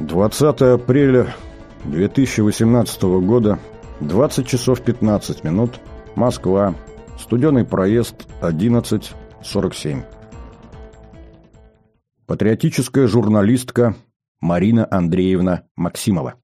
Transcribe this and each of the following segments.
20 апреля 2018 года, 20 часов 15 минут, Москва, студеный проезд 1147. Патриотическая журналистка Марина Андреевна Максимова.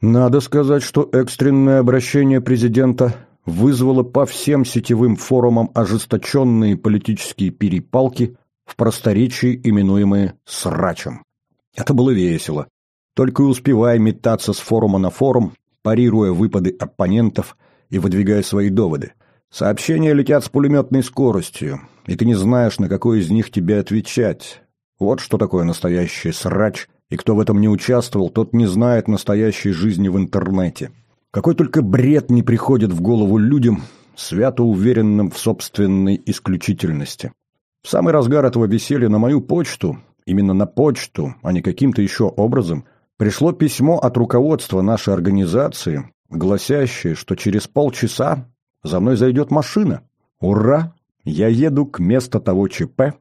Надо сказать, что экстренное обращение президента вызвало по всем сетевым форумам ожесточенные политические перепалки, в просторечии именуемые «срачем». Это было весело. Только и успевай метаться с форума на форум, парируя выпады оппонентов и выдвигая свои доводы. Сообщения летят с пулеметной скоростью, и ты не знаешь, на какой из них тебе отвечать. Вот что такое настоящий срач, и кто в этом не участвовал, тот не знает настоящей жизни в интернете. Какой только бред не приходит в голову людям, свято уверенным в собственной исключительности. В самый разгар этого веселья на мою почту, именно на почту, а не каким-то еще образом, пришло письмо от руководства нашей организации, гласящее, что через полчаса за мной зайдет машина. Ура! Я еду к месту того ЧП,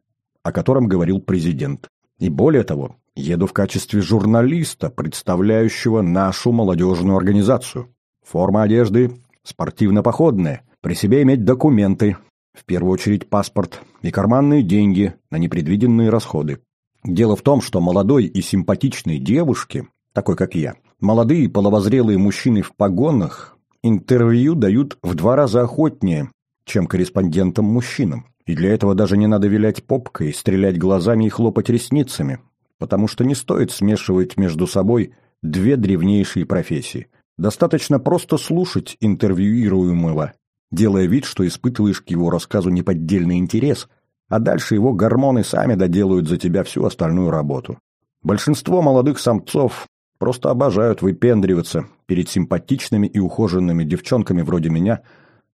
о котором говорил президент. И более того, еду в качестве журналиста, представляющего нашу молодежную организацию. Форма одежды спортивно-походная, при себе иметь документы, в первую очередь паспорт и карманные деньги на непредвиденные расходы. Дело в том, что молодой и симпатичной девушке, такой как я, молодые половозрелые мужчины в погонах интервью дают в два раза охотнее, чем корреспондентам-мужчинам. И для этого даже не надо вилять попкой, стрелять глазами и хлопать ресницами, потому что не стоит смешивать между собой две древнейшие профессии. Достаточно просто слушать интервьюируемого делая вид, что испытываешь к его рассказу неподдельный интерес, а дальше его гормоны сами доделают за тебя всю остальную работу. Большинство молодых самцов просто обожают выпендриваться перед симпатичными и ухоженными девчонками вроде меня,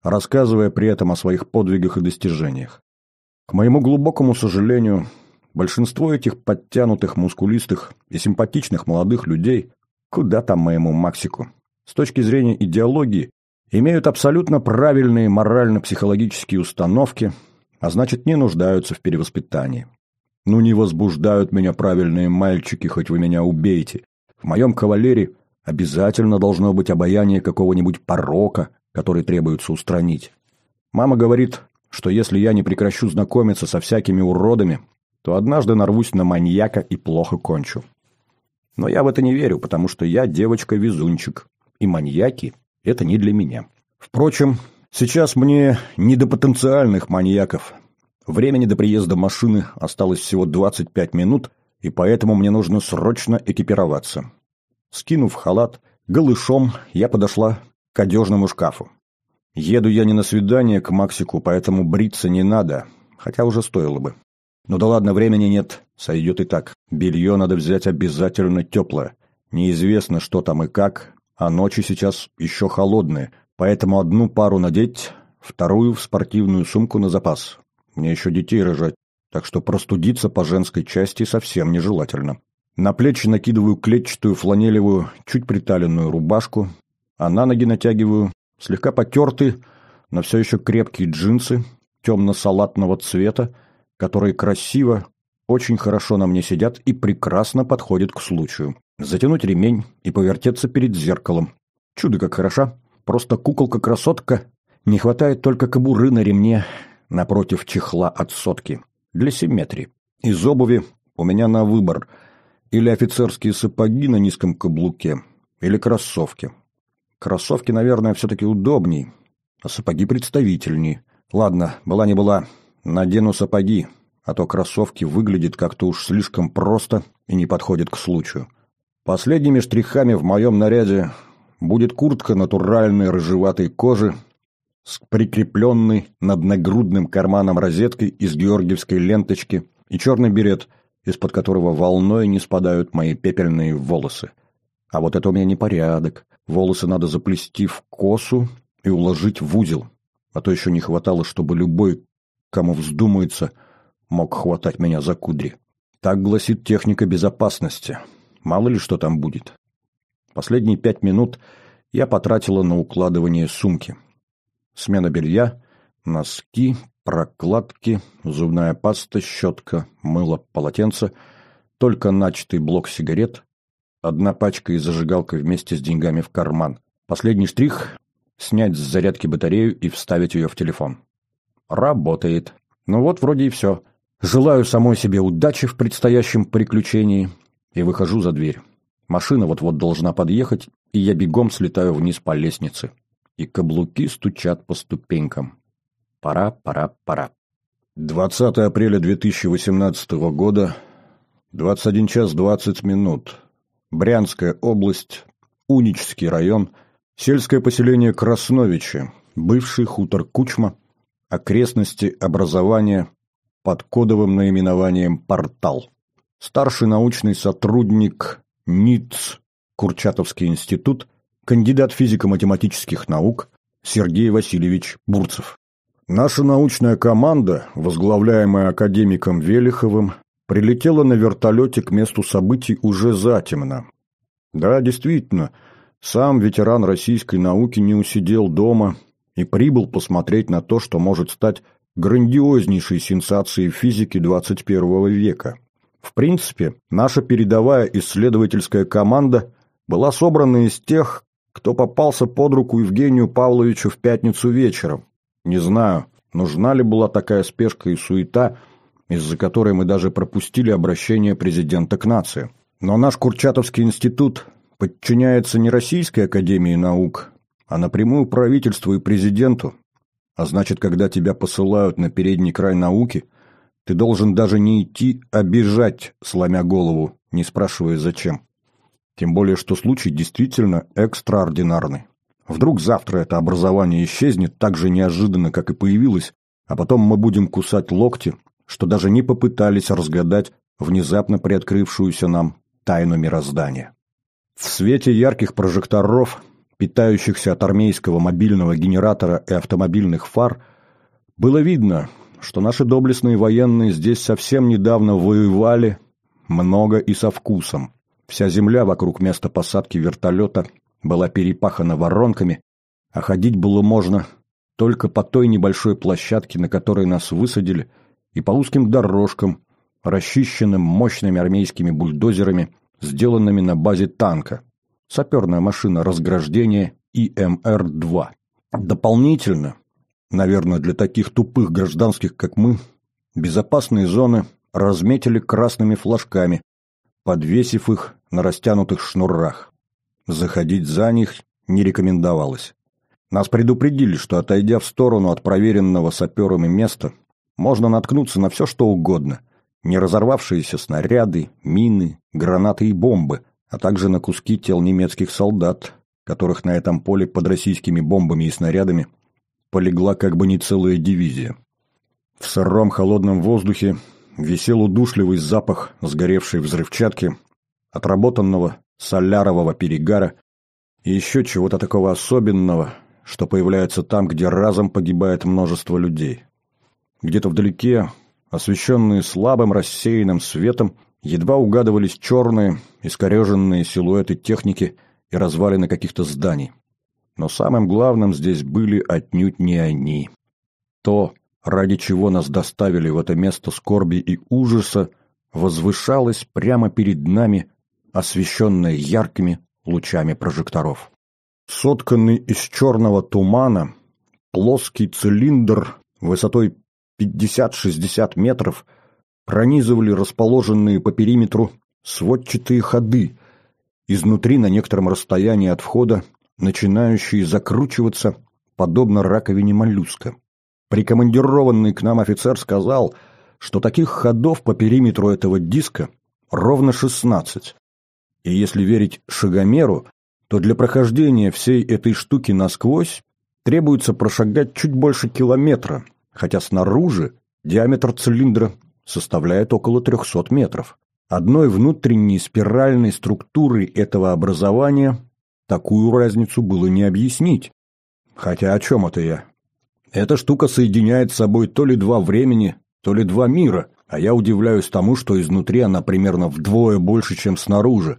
рассказывая при этом о своих подвигах и достижениях. К моему глубокому сожалению, большинство этих подтянутых, мускулистых и симпатичных молодых людей куда там моему Максику. С точки зрения идеологии, имеют абсолютно правильные морально-психологические установки, а значит не нуждаются в перевоспитании. Ну не возбуждают меня правильные мальчики, хоть вы меня убейте. В моем кавалере обязательно должно быть обаяние какого-нибудь порока, который требуется устранить. Мама говорит, что если я не прекращу знакомиться со всякими уродами, то однажды нарвусь на маньяка и плохо кончу. Но я в это не верю, потому что я девочка-везунчик, и маньяки это не для меня. Впрочем, сейчас мне не до потенциальных маньяков. Времени до приезда машины осталось всего 25 минут, и поэтому мне нужно срочно экипироваться. Скинув халат, голышом я подошла к одежному шкафу. Еду я не на свидание к Максику, поэтому бриться не надо, хотя уже стоило бы. Ну да ладно, времени нет, сойдет и так. Белье надо взять обязательно теплое. Неизвестно, что там и как, а ночи сейчас еще холодные, поэтому одну пару надеть, вторую в спортивную сумку на запас. Мне еще детей рожать, так что простудиться по женской части совсем нежелательно. На плечи накидываю клетчатую фланелевую, чуть приталенную рубашку, а на ноги натягиваю слегка потертые, но все еще крепкие джинсы темно-салатного цвета, которые красиво, очень хорошо на мне сидят и прекрасно подходят к случаю затянуть ремень и повертеться перед зеркалом. Чудо как хороша, просто куколка-красотка. Не хватает только кобуры на ремне напротив чехла от сотки. Для симметрии. Из обуви у меня на выбор или офицерские сапоги на низком каблуке, или кроссовки. Кроссовки, наверное, все-таки удобней, а сапоги представительней. Ладно, была не была, надену сапоги, а то кроссовки выглядят как-то уж слишком просто и не подходят к случаю. Последними штрихами в моем наряде будет куртка натуральной рыжеватой кожи с прикрепленной над нагрудным карманом розеткой из георгиевской ленточки и черный берет, из-под которого волной не спадают мои пепельные волосы. А вот это у меня непорядок. Волосы надо заплести в косу и уложить в узел. А то еще не хватало, чтобы любой, кому вздумается, мог хватать меня за кудри. Так гласит техника безопасности. Мало ли что там будет. Последние пять минут я потратила на укладывание сумки. Смена белья, носки, прокладки, зубная паста, щетка, мыло, полотенце, только начатый блок сигарет, Одна пачка и зажигалка вместе с деньгами в карман. Последний штрих — снять с зарядки батарею и вставить ее в телефон. Работает. Ну вот, вроде и все. Желаю самой себе удачи в предстоящем приключении и выхожу за дверь. Машина вот-вот должна подъехать, и я бегом слетаю вниз по лестнице. И каблуки стучат по ступенькам. Пора, пора, пора. 20 апреля 2018 года, 21 час 20 минут. Брянская область, Унический район, сельское поселение Красновичи, бывший хутор Кучма, окрестности образования под кодовым наименованием «Портал». Старший научный сотрудник НИЦ, Курчатовский институт, кандидат физико-математических наук Сергей Васильевич Бурцев. Наша научная команда, возглавляемая академиком Велиховым, прилетела на вертолете к месту событий уже затемно. Да, действительно, сам ветеран российской науки не усидел дома и прибыл посмотреть на то, что может стать грандиознейшей сенсацией физики 21 века. В принципе, наша передовая исследовательская команда была собрана из тех, кто попался под руку Евгению Павловичу в пятницу вечером. Не знаю, нужна ли была такая спешка и суета, из-за которой мы даже пропустили обращение президента к нации. Но наш Курчатовский институт подчиняется не Российской академии наук, а напрямую правительству и президенту. А значит, когда тебя посылают на передний край науки, ты должен даже не идти, а бежать, сломя голову, не спрашивая зачем. Тем более, что случай действительно экстраординарный. Вдруг завтра это образование исчезнет так же неожиданно, как и появилось, а потом мы будем кусать локти, что даже не попытались разгадать внезапно приоткрывшуюся нам тайну мироздания. В свете ярких прожекторов, питающихся от армейского мобильного генератора и автомобильных фар, было видно, что наши доблестные военные здесь совсем недавно воевали много и со вкусом. Вся земля вокруг места посадки вертолета была перепахана воронками, а ходить было можно только по той небольшой площадке, на которой нас высадили, и по узким дорожкам, расчищенным мощными армейскими бульдозерами, сделанными на базе танка. Саперная машина разграждения ИМР-2. Дополнительно, наверное, для таких тупых гражданских, как мы, безопасные зоны разметили красными флажками, подвесив их на растянутых шнурах. Заходить за них не рекомендовалось. Нас предупредили, что, отойдя в сторону от проверенного саперами места, можно наткнуться на все, что угодно. Не разорвавшиеся снаряды, мины, гранаты и бомбы, а также на куски тел немецких солдат, которых на этом поле под российскими бомбами и снарядами полегла как бы не целая дивизия. В сыром холодном воздухе висел удушливый запах сгоревшей взрывчатки, отработанного солярового перегара и еще чего-то такого особенного, что появляется там, где разом погибает множество людей. Где-то вдалеке, освещенные слабым рассеянным светом, едва угадывались черные, искореженные силуэты техники и развалины каких-то зданий. Но самым главным здесь были отнюдь не они. То, ради чего нас доставили в это место скорби и ужаса, возвышалось прямо перед нами, освещенное яркими лучами прожекторов. Сотканный из черного тумана, плоский цилиндр высотой 50-60 метров пронизывали расположенные по периметру сводчатые ходы, изнутри на некотором расстоянии от входа, начинающие закручиваться, подобно раковине моллюска. Прикомандированный к нам офицер сказал, что таких ходов по периметру этого диска ровно 16. И если верить шагомеру, то для прохождения всей этой штуки насквозь требуется прошагать чуть больше километра, хотя снаружи диаметр цилиндра составляет около 300 метров. Одной внутренней спиральной структуры этого образования такую разницу было не объяснить. Хотя о чем это я? Эта штука соединяет с собой то ли два времени, то ли два мира, а я удивляюсь тому, что изнутри она примерно вдвое больше, чем снаружи,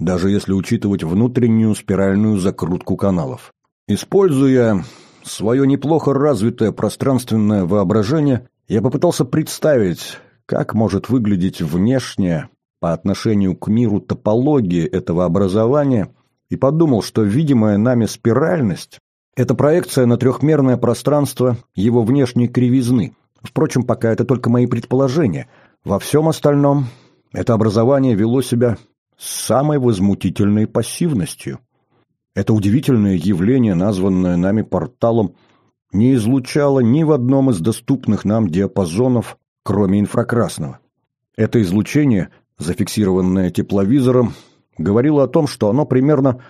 даже если учитывать внутреннюю спиральную закрутку каналов. Используя свое неплохо развитое пространственное воображение, я попытался представить, как может выглядеть внешняя, по отношению к миру топологии этого образования и подумал, что видимая нами спиральность – это проекция на трехмерное пространство его внешней кривизны. Впрочем, пока это только мои предположения. Во всем остальном это образование вело себя с самой возмутительной пассивностью. Это удивительное явление, названное нами порталом, не излучало ни в одном из доступных нам диапазонов, кроме инфракрасного. Это излучение, зафиксированное тепловизором, говорило о том, что оно примерно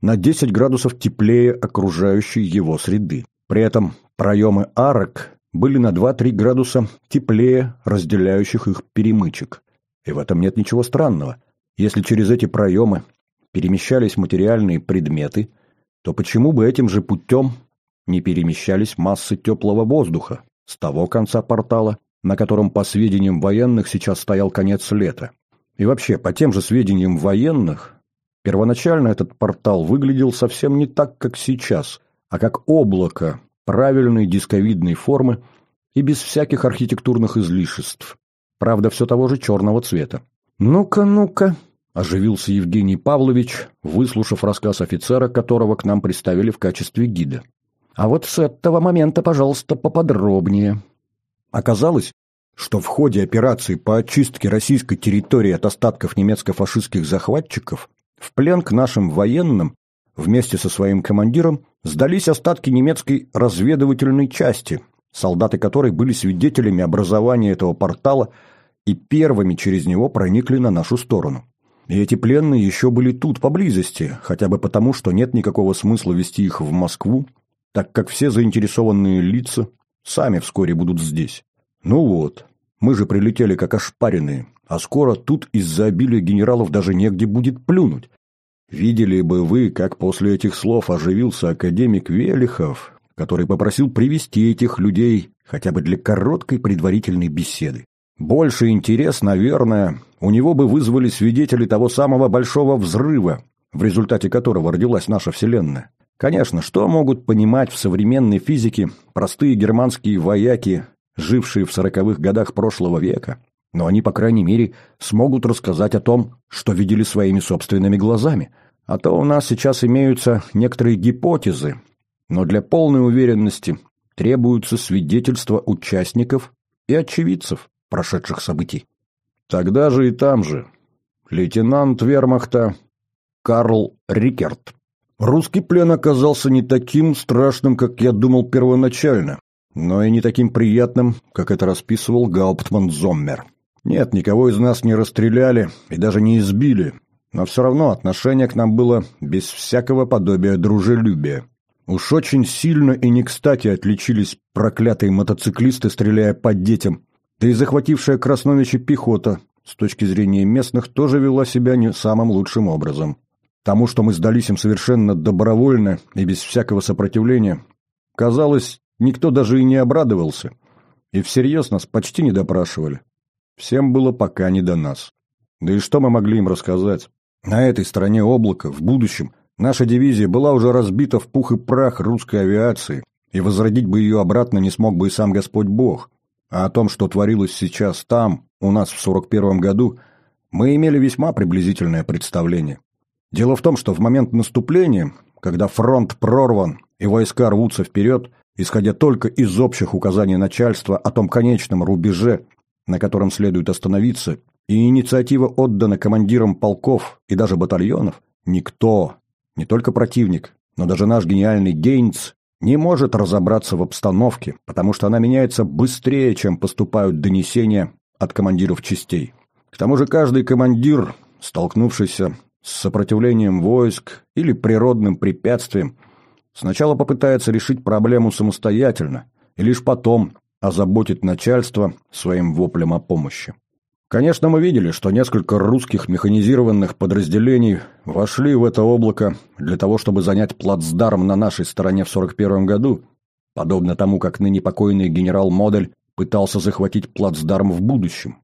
на 10 градусов теплее окружающей его среды. При этом проемы арок были на 2-3 градуса теплее разделяющих их перемычек. И в этом нет ничего странного. Если через эти проемы перемещались материальные предметы, то почему бы этим же путем не перемещались массы теплого воздуха с того конца портала, на котором, по сведениям военных, сейчас стоял конец лета? И вообще, по тем же сведениям военных, первоначально этот портал выглядел совсем не так, как сейчас, а как облако правильной дисковидной формы и без всяких архитектурных излишеств. Правда, все того же черного цвета. «Ну-ка, ну-ка», — оживился Евгений Павлович, выслушав рассказ офицера, которого к нам представили в качестве гида. «А вот с этого момента, пожалуйста, поподробнее». Оказалось, что в ходе операции по очистке российской территории от остатков немецко-фашистских захватчиков в плен к нашим военным вместе со своим командиром сдались остатки немецкой разведывательной части, солдаты которой были свидетелями образования этого портала и первыми через него проникли на нашу сторону. И эти пленные еще были тут, поблизости, хотя бы потому, что нет никакого смысла вести их в Москву, так как все заинтересованные лица сами вскоре будут здесь. Ну вот, мы же прилетели как ошпаренные, а скоро тут из-за обилия генералов даже негде будет плюнуть. Видели бы вы, как после этих слов оживился академик Велихов, который попросил привести этих людей хотя бы для короткой предварительной беседы. Больше интерес, наверное, у него бы вызвали свидетели того самого большого взрыва, в результате которого родилась наша Вселенная. Конечно, что могут понимать в современной физике простые германские вояки, жившие в сороковых годах прошлого века? Но они, по крайней мере, смогут рассказать о том, что видели своими собственными глазами. А то у нас сейчас имеются некоторые гипотезы, но для полной уверенности требуются свидетельства участников и очевидцев прошедших событий. Тогда же и там же лейтенант вермахта Карл Рикерт. Русский плен оказался не таким страшным, как я думал первоначально, но и не таким приятным, как это расписывал Гауптман Зоммер. Нет, никого из нас не расстреляли и даже не избили, но все равно отношение к нам было без всякого подобия дружелюбия. Уж очень сильно и не кстати отличились проклятые мотоциклисты, стреляя по детям, да и захватившая Красновича пехота, с точки зрения местных, тоже вела себя не самым лучшим образом. Тому, что мы сдались им совершенно добровольно и без всякого сопротивления, казалось, никто даже и не обрадовался. И всерьез нас почти не допрашивали. Всем было пока не до нас. Да и что мы могли им рассказать? На этой стороне облака, в будущем, наша дивизия была уже разбита в пух и прах русской авиации, и возродить бы ее обратно не смог бы и сам Господь Бог. А о том, что творилось сейчас там, у нас в 41 году, мы имели весьма приблизительное представление. Дело в том, что в момент наступления, когда фронт прорван и войска рвутся вперед, исходя только из общих указаний начальства о том конечном рубеже, на котором следует остановиться, и инициатива отдана командирам полков и даже батальонов, никто, не только противник, но даже наш гениальный Гейнц не может разобраться в обстановке, потому что она меняется быстрее, чем поступают донесения от командиров частей. К тому же каждый командир, столкнувшийся с сопротивлением войск или природным препятствием, сначала попытается решить проблему самостоятельно и лишь потом озаботит начальство своим воплем о помощи. Конечно, мы видели, что несколько русских механизированных подразделений вошли в это облако для того, чтобы занять плацдарм на нашей стороне в 41 году, подобно тому, как ныне покойный генерал Модель пытался захватить плацдарм в будущем.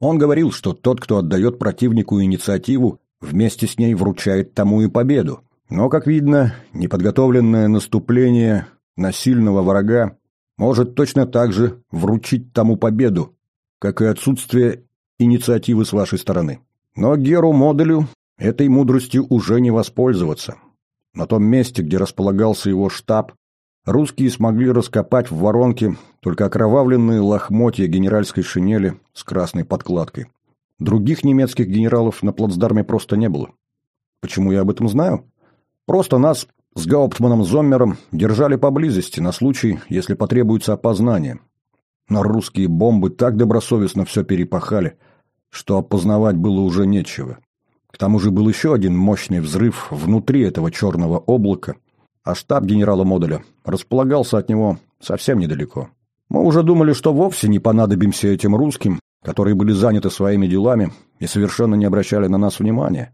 Он говорил, что тот, кто отдает противнику инициативу, вместе с ней вручает тому и победу. Но, как видно, неподготовленное наступление на сильного врага может точно так же вручить тому победу, как и отсутствие инициативы с вашей стороны. Но Геру Моделю этой мудростью уже не воспользоваться. На том месте, где располагался его штаб, русские смогли раскопать в воронке только окровавленные лохмотья генеральской шинели с красной подкладкой. Других немецких генералов на плацдарме просто не было. Почему я об этом знаю? Просто нас с Гауптманом Зоммером держали поблизости на случай, если потребуется опознание. Но русские бомбы так добросовестно все перепахали, что опознавать было уже нечего. К тому же был еще один мощный взрыв внутри этого черного облака, а штаб генерала Модуля располагался от него совсем недалеко. Мы уже думали, что вовсе не понадобимся этим русским, которые были заняты своими делами и совершенно не обращали на нас внимания.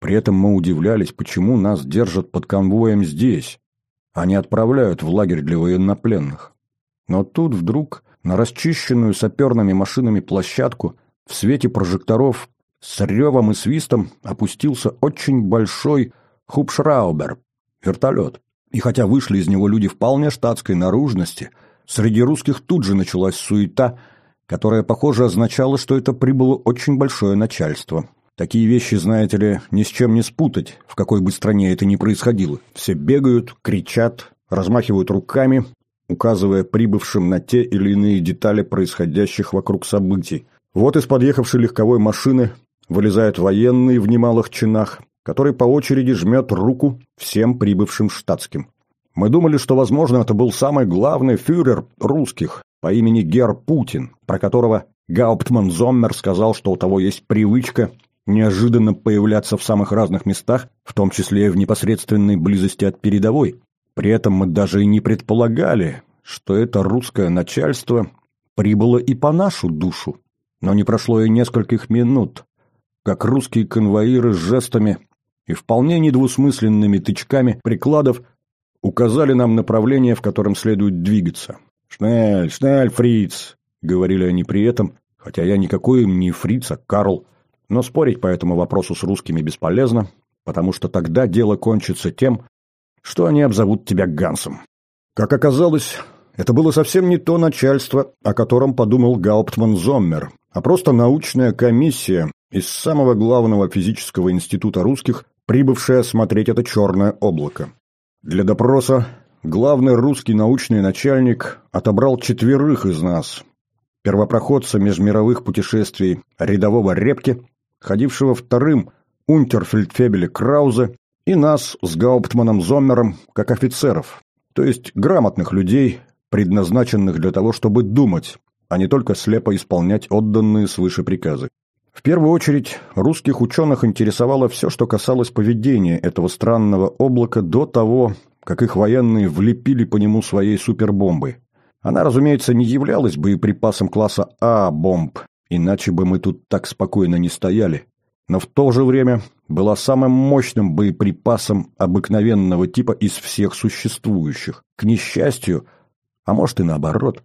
При этом мы удивлялись, почему нас держат под конвоем здесь, а не отправляют в лагерь для военнопленных. Но тут вдруг на расчищенную саперными машинами площадку в свете прожекторов с ревом и свистом опустился очень большой хубшраубер, вертолет. И хотя вышли из него люди вполне штатской наружности, среди русских тут же началась суета, которая, похоже, означала, что это прибыло очень большое начальство. Такие вещи, знаете ли, ни с чем не спутать, в какой бы стране это ни происходило. Все бегают, кричат, размахивают руками, указывая прибывшим на те или иные детали происходящих вокруг событий. Вот из подъехавшей легковой машины вылезает военный в немалых чинах, который по очереди жмет руку всем прибывшим штатским. Мы думали, что, возможно, это был самый главный фюрер русских по имени Гер Путин, про которого Гауптман Зоммер сказал, что у того есть привычка неожиданно появляться в самых разных местах, в том числе и в непосредственной близости от передовой. При этом мы даже и не предполагали, что это русское начальство прибыло и по нашу душу. Но не прошло и нескольких минут, как русские конвоиры с жестами и вполне недвусмысленными тычками прикладов указали нам направление, в котором следует двигаться. «Шнель, шнель, фриц!» — говорили они при этом, хотя я никакой им не фриц, а Карл. Но спорить по этому вопросу с русскими бесполезно, потому что тогда дело кончится тем, что они обзовут тебя Гансом. Как оказалось, это было совсем не то начальство, о котором подумал Гауптман Зоммер, а просто научная комиссия, из самого главного физического института русских, прибывшая смотреть это черное облако. Для допроса главный русский научный начальник отобрал четверых из нас, первопроходца межмировых путешествий рядового Репки, ходившего вторым унтерфельдфебеля Краузе и нас с Гауптманом Зоммером как офицеров, то есть грамотных людей, предназначенных для того, чтобы думать, а не только слепо исполнять отданные свыше приказы. В первую очередь, русских ученых интересовало все, что касалось поведения этого странного облака до того, как их военные влепили по нему своей супербомбы. Она, разумеется, не являлась боеприпасом класса А бомб, иначе бы мы тут так спокойно не стояли. Но в то же время была самым мощным боеприпасом обыкновенного типа из всех существующих. К несчастью, а может и наоборот,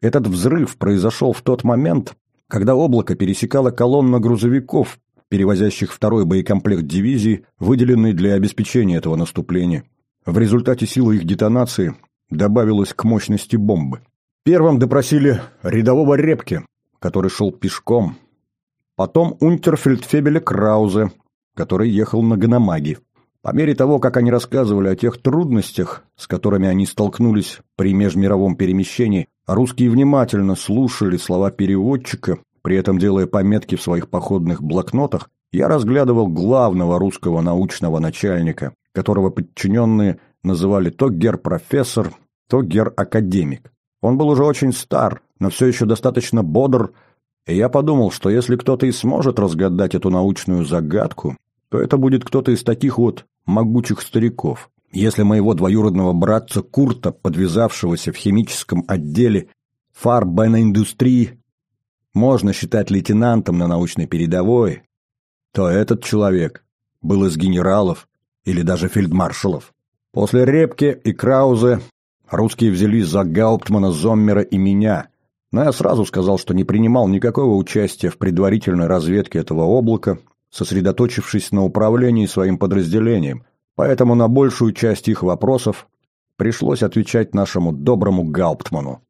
этот взрыв произошел в тот момент, когда облако пересекало колонна грузовиков, перевозящих второй боекомплект дивизии, выделенный для обеспечения этого наступления. В результате силы их детонации добавилась к мощности бомбы. Первым допросили рядового Репки, который шел пешком. Потом унтерфельдфебеля Краузе, который ехал на Ганамаге. По мере того, как они рассказывали о тех трудностях, с которыми они столкнулись при межмировом перемещении, русские внимательно слушали слова переводчика, при этом делая пометки в своих походных блокнотах, я разглядывал главного русского научного начальника, которого подчиненные называли то гер-профессор, то гер-академик. Он был уже очень стар, но все еще достаточно бодр, и я подумал, что если кто-то и сможет разгадать эту научную загадку, то это будет кто-то из таких вот могучих стариков. Если моего двоюродного братца Курта, подвязавшегося в химическом отделе фарбеноиндустрии, можно считать лейтенантом на научной передовой, то этот человек был из генералов или даже фельдмаршалов. После Репке и Краузе русские взялись за Гауптмана, Зоммера и меня, но я сразу сказал, что не принимал никакого участия в предварительной разведке этого облака, сосредоточившись на управлении своим подразделением, поэтому на большую часть их вопросов пришлось отвечать нашему доброму Гауптману.